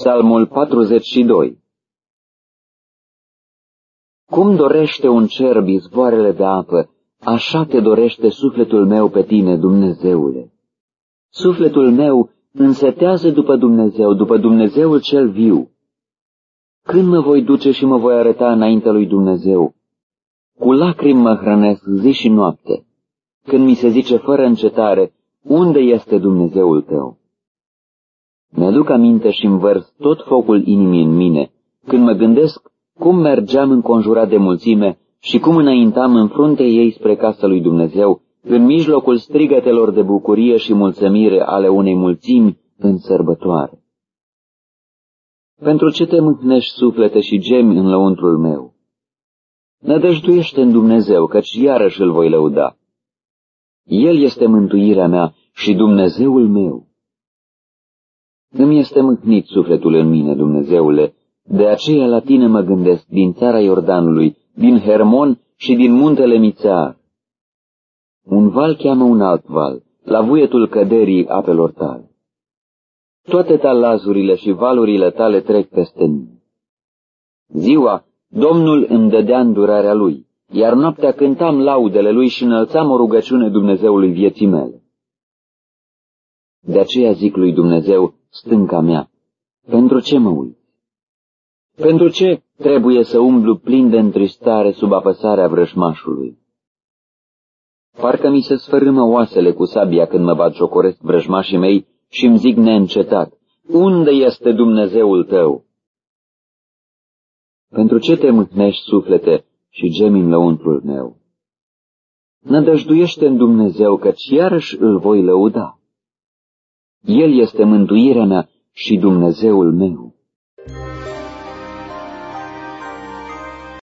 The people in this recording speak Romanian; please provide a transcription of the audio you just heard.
Psalmul 42 Cum dorește un cerb izvoarele de apă, așa te dorește sufletul meu pe tine, Dumnezeule. Sufletul meu însetează după Dumnezeu, după Dumnezeul cel viu. Când mă voi duce și mă voi arăta înaintea lui Dumnezeu? Cu lacrimi mă hrănesc zi și noapte. Când mi se zice fără încetare, unde este Dumnezeul tău? Mi-aduc aminte și învărs tot focul inimii în mine, când mă gândesc cum mergeam înconjurat de mulțime și cum înaintam în frunte ei spre casa lui Dumnezeu, în mijlocul strigătelor de bucurie și mulțumire ale unei mulțimi în sărbătoare. Pentru ce te mâhnești suflete și gemi în lăuntrul meu? Nădăjduiește în Dumnezeu, căci iarăși îl voi lăuda. El este mântuirea mea și Dumnezeul meu. Îmi este mâhnit sufletul în mine, Dumnezeule, de aceea la tine mă gândesc din țara Iordanului, din Hermon și din muntele Mițar. Un val cheamă un alt val, la vuietul căderii apelor tale. Toate talazurile și valurile tale trec peste mine. Ziua, Domnul îmi dădea îndurarea lui, iar noaptea cântam laudele lui și înălțam o rugăciune Dumnezeului vieții mele. De aceea zic lui Dumnezeu, stânca mea, pentru ce mă uit? Pentru ce trebuie să umblu plin de întristare sub apăsarea vrăjmașului? Parcă mi se sfărâmă oasele cu sabia când mă bat jocoresc vrăjmașii mei și îmi zic neîncetat, unde este Dumnezeul tău? Pentru ce te mâhnești suflete și gemi în lăuntrul meu? Nădăjduiește în Dumnezeu, căci iarăși îl voi lăuda. El este mântuirea mea și Dumnezeul meu.